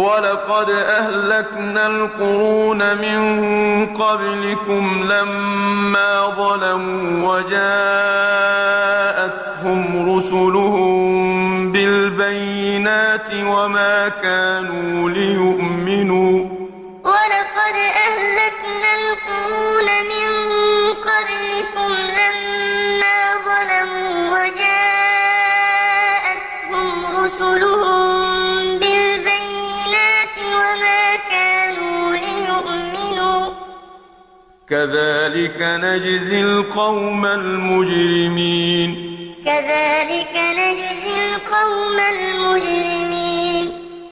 ولقد أهلكنا القرون من قبلكم لما ظلموا وجاءتهم رسلهم بالبينات وما كانوا ليؤمنوا ولقد أهلكنا القرون من قبلكم لما ظلموا وجاءتهم رسلهم كذلك نجزي القوم المجرمين. كذلك نجزي القوم المجرمين.